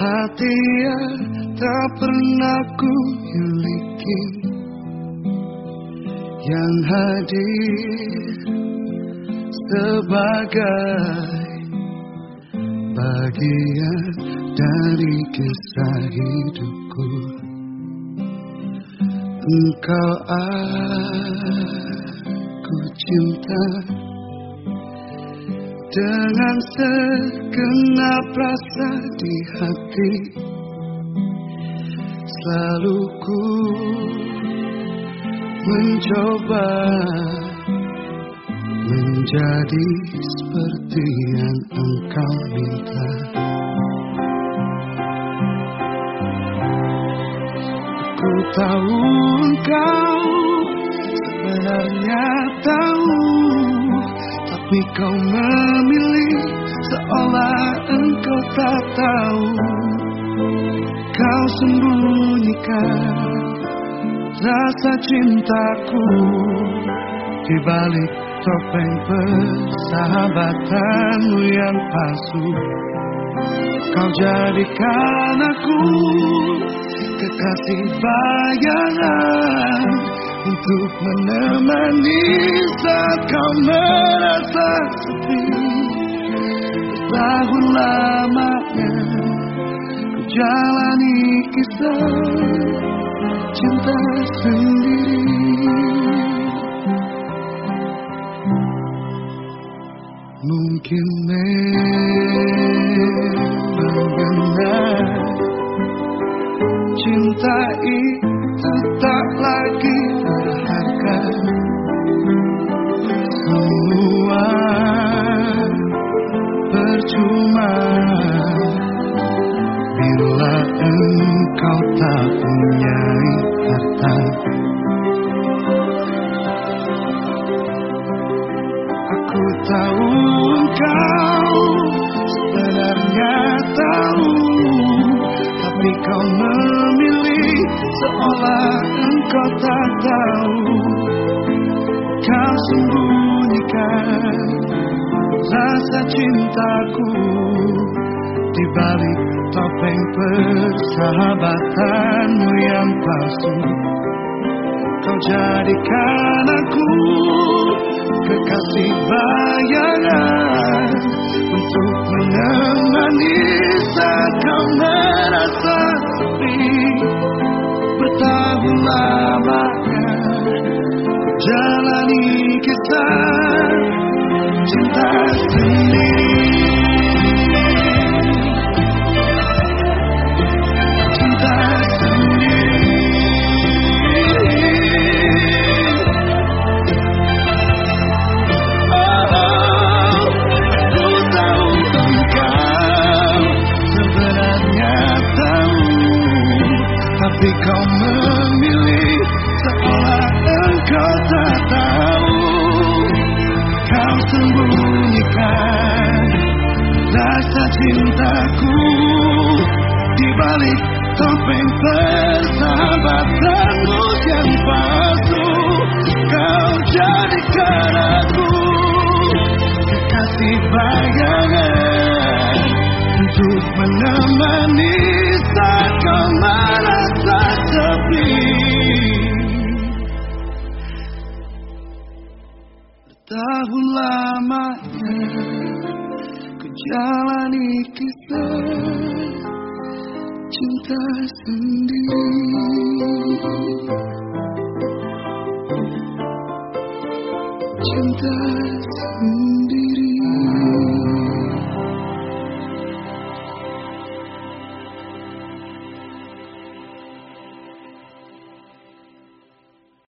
hati yang tak pernah ku miliki. Yang hadir sebagai bagian dari kisah hidupku. Engkau aku cinta dengan segenap rasa di hati Selalu ku mencoba Menjadi seperti yang engkau minta. Ku tahu engkau sebenarnya tahu tapi kau memilih seolah engkau tak tahu. Kau sembunyikan rasa cintaku Di balik topeng persahabatanmu yang palsu. Kau jadikan aku kekasih bayangan untuk menemani saat kau merasa sepi. Tahun lamanya ku jalani kisah cinta sendiri. Mungkin memang benar cinta itu engkau sebenarnya tahu Tapi kau memilih seolah engkau tak tahu. Kau sembunyikan rasa cintaku Di balik topeng persahabatanmu yang palsu. Kau jadikan aku kekasih bayangan merasa sepi. Bertahun lamanya jalani kisah topeng persahabatanmu yang palsu Kau jadikan aku kekasih bayangan Untuk menemani saat kau merasa sepi Tahun lamanya ku jalani kisah cinta sendiri. Cinta sendiri